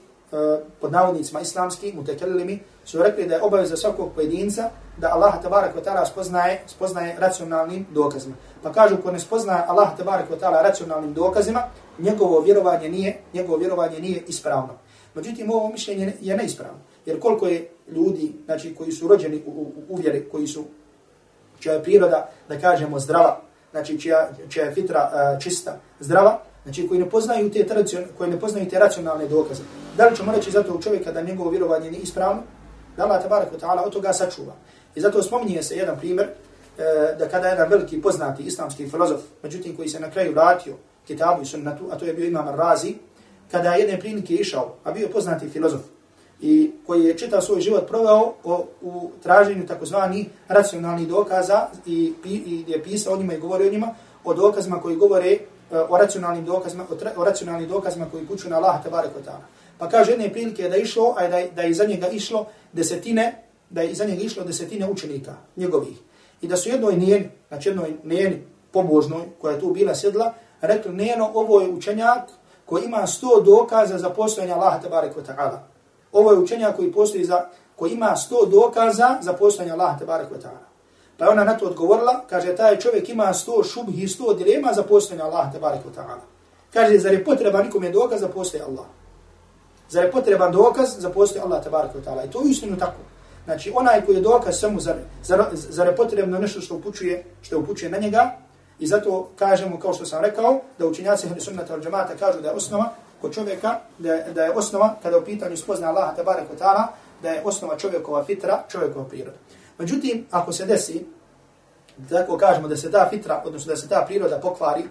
pod navodnicima islamski, mutekellimi, su rekli da je obaveza svakog pojedinca da Allah tabarak wa ta'ala spoznaje, spoznaje racionalnim dokazima. Pa kažu, ko ne spoznaje Allah tabarak wa ta'ala racionalnim dokazima, njegovo vjerovanje nije, njegovo vjerovanje nije ispravno. Međutim, ovo mišljenje je neispravno. Jer koliko je ljudi, znači, koji su rođeni u, u, u vjeri, koji su, čija je priroda, da kažemo, zdrava, znači, čija, čija je fitra uh, čista, zdrava, znači, koji ne poznaju te, tradicion, koji ne poznaju te racionalne dokaze. Da li ćemo reći zato u čovjeka da njegovo vjerovanje nije ispravno? Da Allah, tabarak wa ta'ala, od toga sačuva. I zato spominje se jedan primjer, e, da kada jedan veliki poznati islamski filozof, međutim, koji se na kraju vratio kitabu i sunnatu, a to je bio imam Razi, kada je jedne prilike išao, a bio poznati filozof, i koji je čitav svoj život proveo o, u traženju takozvani racionalnih dokaza i, i je pisao o njima i govori o njima, o dokazima koji govore E, o racionalnim dokazima, o, o racionalnim dokazima koji kuću na Allah tebare ta'ala. Pa kaže jedne prilike da je išlo, a da je, da je iza njega išlo desetine, da je iza njega išlo desetine učenika njegovih. I da su jednoj nijeni, znači jednoj nijeni pobožnoj, koja je tu bila sjedla, rekli, nijeno, ovo je učenjak koji ima sto dokaza za postojanje Allaha tebare ta'ala. Ovo je učenjak koji postoji za, koji ima sto dokaza za postojanje Allaha tebare ta'ala. Pa ona na to odgovorila, kaže, taj čovjek ima sto šubhi i sto dilema za postojanje Allaha tebare ta'ala. Kaže, zar je potreba nikome dokaz za postoje Allah? Zar je potreban dokaz za postoje Allah tebare ta'ala? I to je istinu tako. Znači, onaj koji je dokaz samo, zar, zar, zar je potrebno nešto što upućuje, što upućuje na njega, I zato kažemo, kao što sam rekao, da učinjaci hli sunnata al Džamata kažu da je osnova kod čovjeka, da je, da je osnova, kada u pitanju spozna Allaha tabarak wa ta'ala, da je osnova čovjekova fitra, čovjekova priroda. Međutim, ako se desi, tako kažemo da se ta fitra, odnosno da se ta priroda pokvari,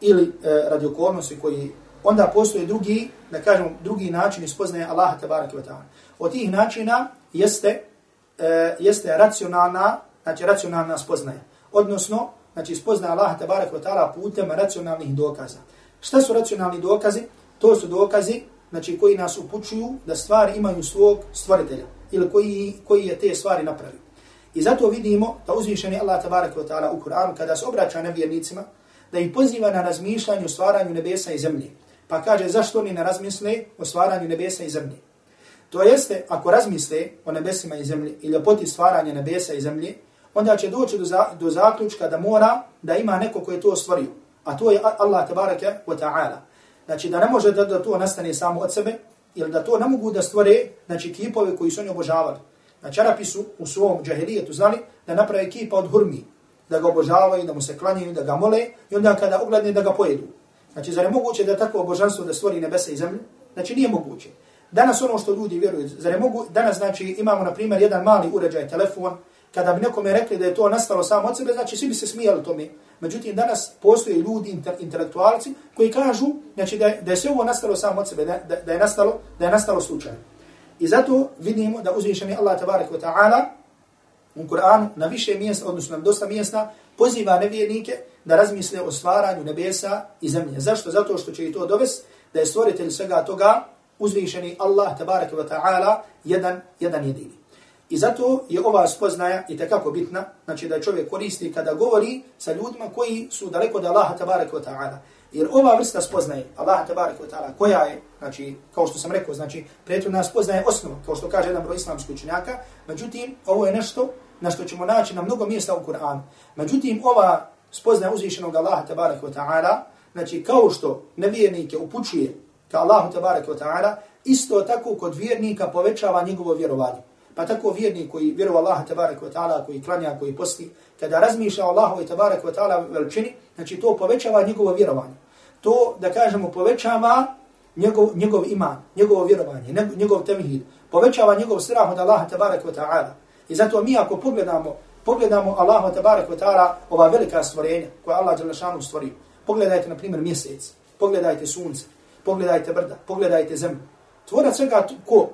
ili e, radi okolnosti koji, onda postoje drugi, da kažemo, drugi način ispoznaje Allaha tabaraka wa ta'ala. Od tih načina jeste, e, jeste racionalna, znači racionalna spoznaja. Odnosno, znači spoznaje Allaha tabaraka wa ta'ala putem racionalnih dokaza. Šta su racionalni dokazi? To su dokazi znači, koji nas upućuju da stvari imaju svog stvoritelja ili koji, koji je te stvari napravio. I zato vidimo da uzvišeni Allah tabaraka wa ta'ala u Kur'anu kada se obraća nevjernicima da ih poziva na razmišljanje o stvaranju nebesa i zemlje. Pa kaže zašto oni ne razmisle o stvaranju nebesa i zemlje. To jeste, ako razmisle o nebesima i zemlji i o poti stvaranja nebesa i zemlje, onda će doći do, za, do zaključka da mora da ima neko ko je to stvorio. A to je Allah tabaraka wa ta'ala. Znači da ne može da, da to nastane samo od sebe, ili da to ne mogu da stvore znači, kipove koji su oni obožavali. Znači Arapi su u svom džahilijetu znali da naprave kipa od hurmi, da ga obožavaju, da mu se klanjaju, da ga mole i onda kada ugledne da ga pojedu. Znači zar je moguće da takvo božanstvo da stvori nebesa i zemlju? Znači nije moguće. Danas ono što ljudi vjeruju, zar je mogu, danas znači imamo na primjer jedan mali uređaj, telefon, kada bi nekome rekli da je to nastalo samo od sebe, znači svi bi se smijali tome. Međutim, danas postoje ljudi, inter, intelektualci, koji kažu znači, da, je, da je sve ovo nastalo samo od sebe, da, da, da, je, nastalo, da je nastalo slučajno. I zato vidimo da uzvišeni Allah tabarak wa ta'ala u Kur'anu na više mjesta, odnosno na dosta mjesta, poziva nevjernike da razmisle o stvaranju nebesa i zemlje. Zašto? Zato što će i to dovesti da je stvoritelj svega toga uzvišeni Allah tabarak wa ta'ala jedan, jedan jedini. I zato je ova spoznaja i takako bitna, znači da čovjek koristi kada govori sa ljudima koji su daleko od Allaha tabaraka wa ta'ala. Jer ova vrsta spoznaje Allah tabaraka wa ta'ala, koja je, znači, kao što sam rekao, znači, prethodna spoznaje osnova, kao što kaže jedan broj islamskih učenjaka, međutim, ovo je nešto na što ćemo naći na mnogo mjesta u Kur'anu. Međutim, ova spoznaje uzvišenog Allaha tabaraka wa ta'ala, znači, kao što nevjernike upućuje ka Allahu tabaraka wa ta'ala, isto tako kod vjernika povećava njegovo vjerovanje. Pa tako vjerni koji vjeruje Allaha tabarak wa ta'ala, koji klanja, koji posti, kada razmišlja o Allahu tabarak wa ta'ala veličini, znači to povećava njegovo vjerovanje. To, da kažemo, povećava njegov, njegov iman, njegovo vjerovanje, njegov temhid, povećava njegov strah od Allaha tabarak wa ta'ala. I zato mi ako pogledamo, pogledamo Allaha tabarak wa ta'ala ova velika stvorenja koja Allah Đalešanu stvorio. Pogledajte, na primjer, mjesec, pogledajte sunce, pogledajte brda, pogledajte zemlju. Tvorac svega ko?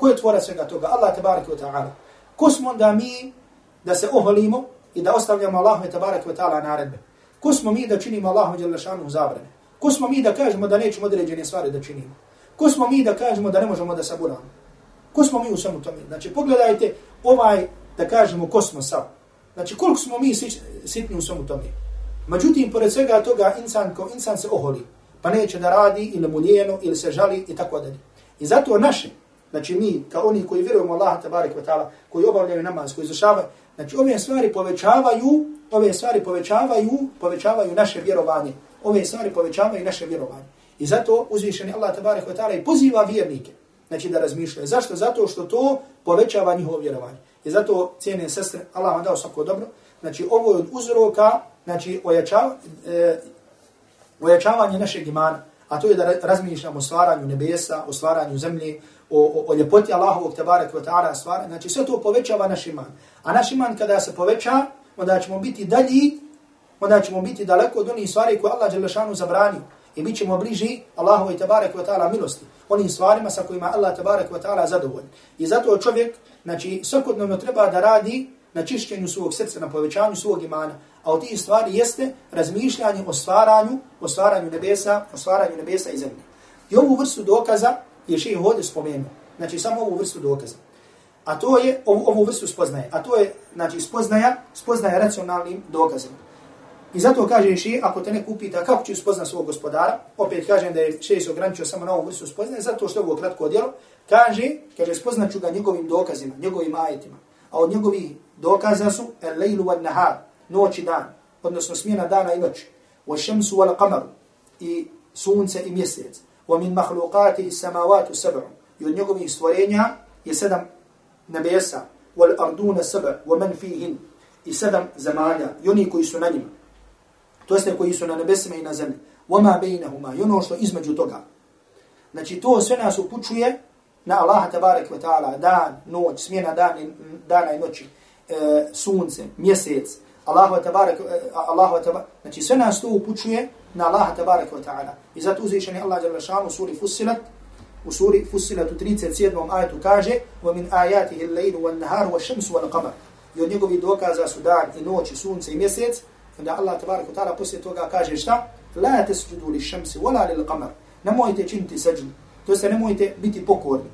Ko je tvorac svega toga? Allah tabaraka wa ta'ala. Ko smo onda mi da se oholimo i da ostavljamo Allahu tabaraka wa ta'ala naredbe? Ko smo mi da činimo Allahu djelašanu zabrane? Ko smo mi da kažemo da nećemo određene stvari da činimo? Ko smo mi da kažemo da ne možemo da saburamo? Ko smo mi u svemu tome? Znači, pogledajte ovaj, da kažemo, kosmos sav. Znači, koliko smo mi sitni u svemu tome? Međutim, pored svega toga, insan, ko insan se oholi, pa neće da radi, ili mu lijeno, ili se žali, i tako dalje. I zato naše, znači mi, kao oni koji vjerujemo Allah, tabarik wa ta'ala, koji obavljaju namaz, koji izvršavaju, znači ove stvari povećavaju, ove stvari povećavaju, povećavaju naše vjerovanje. Ove stvari povećavaju naše vjerovanje. I zato uzvišeni Allah, tabarik wa ta'ala, i poziva vjernike, znači da razmišljaju. Zašto? Zato što to povećava njihovo vjerovanje. I zato, cijene sestre, Allah vam dao svako dobro, znači ovo je od uzroka, znači ojačava, e, ojačavanje našeg imana, a to je da razmišljamo o stvaranju nebesa, o stvaranju zemlje, o, o, o ljepoti Allahovog tabarak wa ta'ala stvara, znači sve to povećava naš iman. A naš iman kada se poveća, onda ćemo biti dalji, onda ćemo biti daleko od onih stvari koje Allah Đelešanu zabranio. I bit ćemo bliži Allahovoj tabarak wa ta'ala milosti. Onim stvarima sa kojima Allah tabarak wa ta'ala zadovolj. I zato čovjek, znači, svakodnevno treba da radi na čišćenju svog srca, na povećanju svog imana. A od tih stvari jeste razmišljanje o stvaranju, o stvaranju nebesa, o stvaranju nebesa i zemlje. I ovu vrstu dokaza je ših ovdje spomenuo. Znači, samo ovu vrstu dokaza. A to je, ovu, ovu vrstu spoznaje. A to je, znači, spoznaja, spoznaja racionalnim dokazima. I zato kaže ših, ako te ne kupita kako ću spoznat svog gospodara, opet kažem da je ših se ograničio samo na ovu vrstu spoznaje, zato što je ovo kratko djelo, kaže, kaže, spoznaću ga njegovim dokazima, njegovim ajetima. A od njegovih dokaza su el lejlu wa nahar, noć i dan, odnosno smjena dana i noć, wa šemsu wal qamaru, i sunce i mjesec, ومن min السماوات samawatu sab'u, i od njegovih stvorenja je sedam nebesa, wal arduna sab'u, wa man fihin, i sedam zemalja, i oni koji su na njima, to jeste koji su na nebesima i na zemlji, wa ma i ono što između toga. Znači to sve nas upućuje na Allaha tabarak wa ta'ala, dan, noć, smjena dan, dana i noći, e, sunce, mjesec, Allahu tabarak eh, Allahu tabarak znači sve nas to upućuje na Allaha tabarak wa ta'ala. I zato uzvišeni Allah dželle šanu suri Fussilat u suri Fussilat u 37. ajetu kaže wa min ayatihi al-layl wan-nahar wash-shamsu wal-qamar i od njegovih dokaza su dan i noć i sunce i mjesec. Onda Allah tabarak wa ta'ala posle toga kaže šta? La tasjudu lish-shamsi wala lil-qamar nemojte činiti sejdždu to jest nemojte biti pokorni.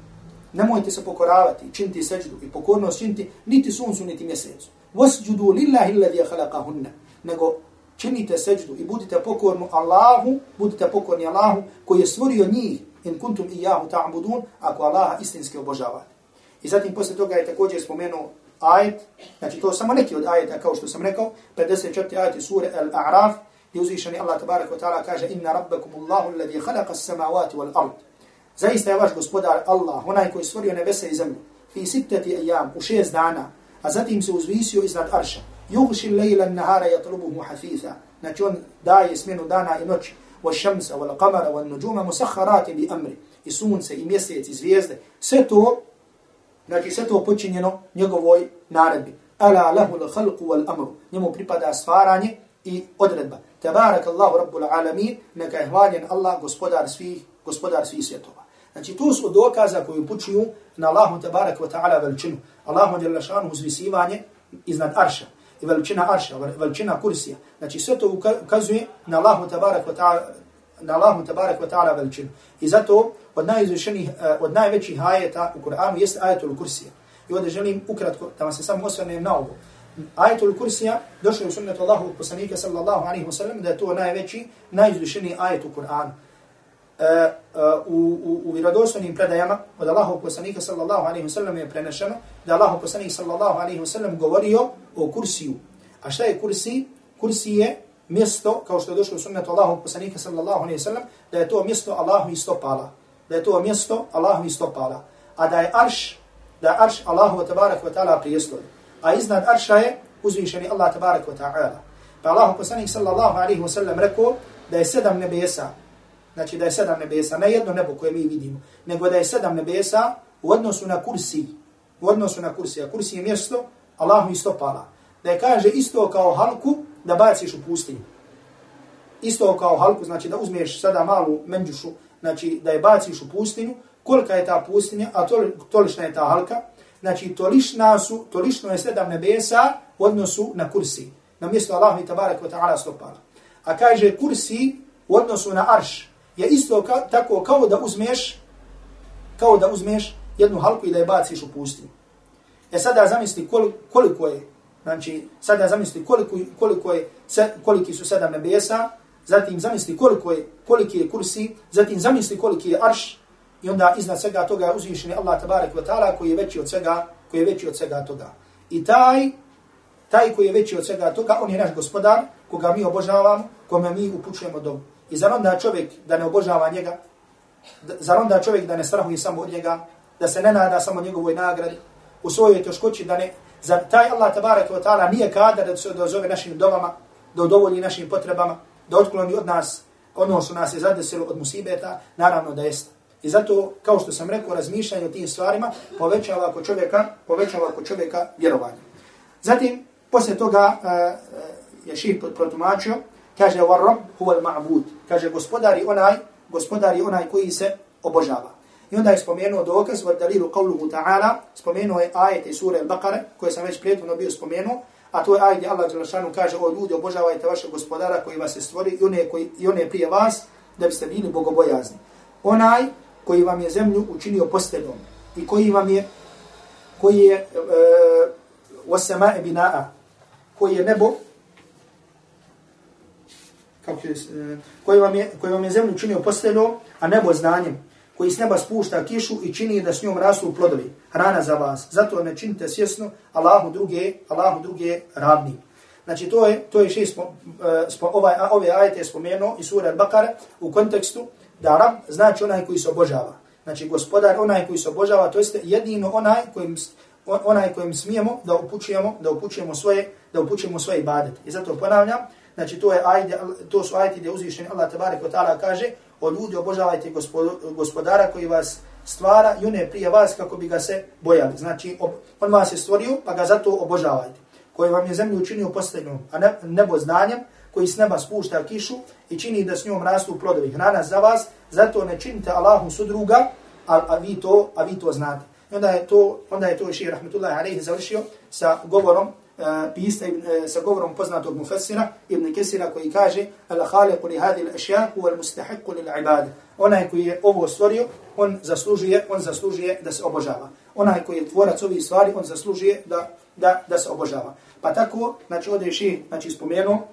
Nemojte se pokoravati, činiti seđdu i pokornost činiti niti suncu, niti mjesecu. Wasjudu lillahi alladhi khalaqahunna. Nego činite seđdu i budite pokorni Allahu, budite pokorni Allahu koji je stvorio njih in kuntum iyahu ta'budun, ako Allaha istinski obožavate. I zatim posle toga je također spomenuo ajet, znači to samo neki od ajeta kao što sam rekao, 54. ajet sure Al-A'raf, gdje uzvišeni Allah tabarak wa ta'ala kaže inna rabbakum Allahu alladhi khalaqa as-samawati wal-ard. Zaista je vaš gospodar Allah, onaj koji stvorio nebesa i zemlju, fi sittati ayyam, u šest dana, a zatim se uzvisio iznad arša. Yughshi al-layla an-nahara yatlubuhu hafitha. Znači on daje smjenu dana i noći. Wa shamsa wal qamara wan nujuma musakhkharat bi amri. I sunce i mjesec i zvijezde, sve to znači sve to počinjeno njegovoj naredbi. Ala lahu al-khalqu wal amru. Njemu pripada stvaranje i odredba. Tabarakallahu rabbul alamin. Neka je hvaljen Allah, gospodar svih, gospodar svih svjetova. Znači tu su dokaza koji upućuju na Allahu tabarak wa ta'ala veličinu. Allahu jalla šanu uzvisivanje iznad arša i veličina arša, veličina kursija. Znači sve to ukazuje na Allahu tabarak wa ta'ala na Allahu tabarak wa ta'ala veličinu. I zato od najizvišenih, eh, od najvećih ajeta u Kur'anu jeste ajetul kursija. I ovdje želim ukratko da vam se samo osvrnem na ovo. Ajetul kursija došlo u sunnetu Allahu poslanika sallallahu alaihi wa sallam da je to najveći, najizvišeniji ajet u Kur'anu. E, e, u, u, u vjerodostojnim predajama od Allahov poslanika sallallahu alaihi ve sallam je prenešeno da Allahov poslanik sallallahu alaihi ve sallam govorio o kursiju. A šta je kursi? Kursi je mjesto, kao što je došlo u sunnetu Allahov poslanika sallallahu alaihi ve sallam, da je to mjesto Allahu istopala. Da je to mjesto Allahu istopala. A da je arš, da je arš Allahu tabarak wa ta'ala prijestoj. A iznad arša je uzvišeni Allah tabarak wa ta'ala. Pa Allahov poslanik sallallahu alaihi ve sallam rekao da je sedam nebesa znači da je sedam nebesa, ne jedno nebo koje mi vidimo, nego da je sedam nebesa u odnosu na kursi, u odnosu na kursi, a kursi je mjesto Allahu stopala. Da je kaže isto kao halku da baciš u pustinju. Isto kao halku, znači da uzmeš sada malu menđušu, znači da je baciš u pustinju, kolika je ta pustinja, a tol, tolišna je ta halka, znači tolišna su, tolišno je sedam nebesa u odnosu na kursi, na mjesto Allahu i tabarak wa ta'ala stopala. A kaže kursi u odnosu na arš, je isto ka, tako kao da uzmeš kao da uzmeš jednu halku i da je baciš u pustinju. E sada zamisli koliko, koliko je, znači sada zamisli koliko, koliko je, koliki su sedam nebesa, zatim zamisli koliko je, koliki je kursi, zatim zamisli koliki je arš I onda iznad svega toga uzvišeni Allah tabarak wa ta'ala koji je veći od svega, koji je veći od svega toga. I taj, taj koji je veći od svega toga, on je naš gospodar, koga mi obožavamo, kome mi upućujemo do. I zar onda čovjek da ne obožava njega, zar onda čovjek da ne strahuje samo od njega, da se ne nada samo njegovoj nagradi, u svojoj teškoći da ne, zar taj Allah tabaraka wa ta'ala nije kada da se dozove našim domama, da udovolji našim potrebama, da otkloni od nas ono što nas je zadesilo od musibeta, naravno da jeste. I zato, kao što sam rekao, razmišljanje o tim stvarima povećava kod čovjeka, povećava kod čovjeka vjerovanje. Zatim, poslije toga uh, je ših protumačio, kaže warrab huwa al-ma'bud kaže gospodari onaj gospodari onaj koji se obožava. I onda je spomenuo dokaz od dalilu qawluhu ta'ala. Spomenuo je ajet iz sure al-baqara koji sam već prijetno bio spomenuo a to je ajet gdje Allah dželešanu kaže o ljudi obožavajte vašeg gospodara koji vas je stvori i one koji i one prije vas da biste bili bogobojazni. Onaj koji vam je zemlju učinio postelom i koji vam je koji je e, uh, binaa, koji je nebo kako e, koji vam je koji vam je zemlju činio posteljom a nebo znanjem koji s neba spušta kišu i čini da s njom rastu plodovi hrana za vas zato ne činite svjesno Allahu druge Allahu druge ravni Znači to je to je šest spo, e, spo, ovaj ove ajete spomenuo i sura Al-Bakara u kontekstu da Rab znači onaj koji se obožava. Znači gospodar onaj koji se obožava, to jest jedino onaj kojim onaj kojim smijemo da upućujemo, da upućujemo svoje, da upućujemo svoje ibadete. I zato ponavljam, znači to je ajde, to su ajeti gdje uzvišeni Allah tebarek ve taala kaže: "O ljudi obožavajte gospodara koji vas stvara i one prije vas kako bi ga se bojali." Znači on vas je stvorio, pa ga zato obožavajte. Koji vam je zemlju učinio posteljom, a ne, nebo znanjem, koji s neba spušta kišu i čini da s njom rastu plodovi hrana za vas, zato ne činite Allahu sudruga, a, a vi to a vi to znate. I onda je to onda je to Šejh rahmetullahi alejhi završio sa govorom E, uh, pista uh, e, sa govorom poznatog mufassira Ibn Kesira koji kaže al khaliqu li hadhihi al ashya huwa al mustahiq lil ibad. Onaj koji je ovo stvorio, on zaslužuje, on zaslužuje da se obožava. Onaj koji je tvorac ovih stvari, on zaslužuje da da da se obožava. Pa tako, znači ovdje je znači spomenuo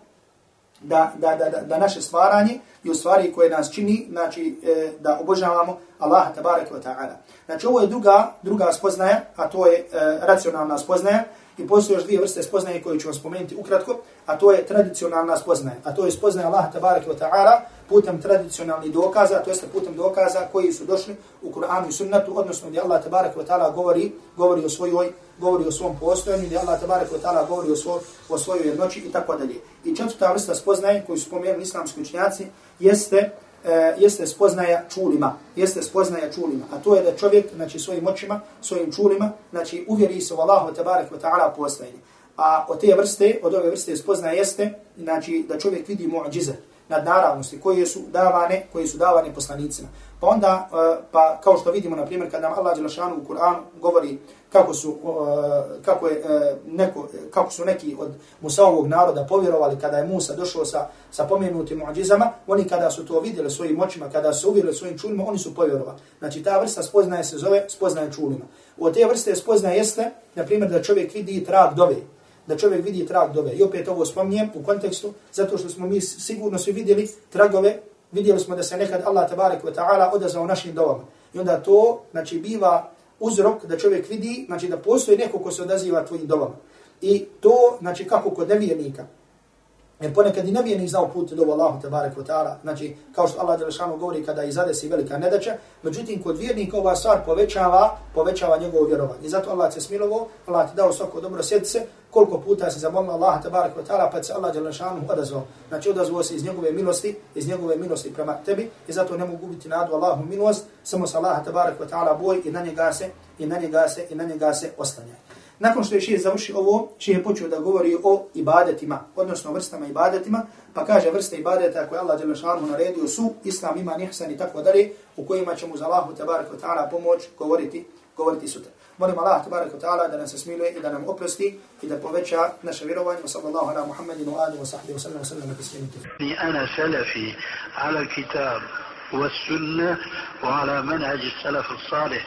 da, da, da, da naše stvaranje i u stvari koje nas čini, znači e, da obožavamo Allaha tabaraka wa ta'ala. Znači ovo je druga, druga spoznaja, a to je e, racionalna spoznaja i postoje još dvije vrste spoznaje koje ću vam spomenuti ukratko, a to je tradicionalna spoznaja, a to je spoznaja Allaha tabaraka wa ta'ala putem tradicionalnih dokaza, to jest putem dokaza koji su došli u Kur'anu i Sunnetu, odnosno gdje Allah tabaraka wa ta'ala govori, govori o svojoj govori o svom postojanju, gdje Allah tabaraka wa ta'ala govori o, svoj, o svojoj jednoći i tako dalje. I četvrta vrsta spoznaje koju su spomenuli islamski učenjaci jeste, e, jeste spoznaja čulima. Jeste spoznaja čulima. A to je da čovjek, znači svojim očima, svojim čulima, znači uvjeri se u Allahu tabarak wa ta'ala postojanje. A od te vrste, od ove vrste spoznaje jeste, znači da čovjek vidi mu'đize, nadnaravnosti koje su davane, koje su davane poslanicima. Pa onda, e, pa kao što vidimo, na primjer, kada nam Allah Đelešanu u Kur'anu govori kako su, e, kako je, e, neko, kako su neki od Musaovog naroda povjerovali kada je Musa došao sa, sa pomenutim muadžizama, oni kada su to vidjeli svojim očima, kada su uvjerili svojim čulima, oni su povjerovali. Znači ta vrsta spoznaje se zove spoznaje čulima. U te vrste spoznaje jeste, na primjer, da čovjek vidi trag dove, da čovjek vidi trag dove. I opet ovo spominjem u kontekstu, zato što smo mi sigurno svi vidjeli tragove, vidjeli smo da se nekad Allah tabarik wa ta'ala odazvao našim dovama. I onda to, znači, biva uzrok da čovjek vidi, znači da postoji neko ko se odaziva tvojim dovama. I to, znači, kako kod nevjernika, Jer ponekad i ne bi ni znao put do Allahu te barek ta'ala, znači kao što Allah Đelešanu govori kada i zadesi velika nedaća, međutim kod vjernika ova stvar povećava, povećava njegovo vjerovanje. I zato Allah se smilovo, Allah ti dao svako dobro srce, koliko puta se zamolio Allah te barek ta'ala, pa se Allah Đelešanu odazvao. Znači odazvao se iz njegove milosti, iz njegove milosti prema tebi, i zato ne mogu biti nadu Allahu milost, samo sa Allah te barek ta'ala boj i na njega se i na njega se i na njega se ostane. Nakon što je šije završi ovo, šije je počeo da govori o ibadetima, odnosno vrstama ibadetima, pa kaže vrste ibadeta koje Allah Đelešanu naredio su Islam, ima nihsan i tako dalje, u kojima će mu za Allahu tabarak wa ta'ala pomoć govoriti, govoriti sutra. Molim Allah tabarak wa ta'ala da nas se smiluje i da nam oprosti i da poveća naše vjerovanje. Wa sallallahu ala Muhammedin wa alihi wa sahbihi wa sallam wa sallam wa sallam أنا سلفي على الكتاب والسنة وعلى منهج السلف الصالح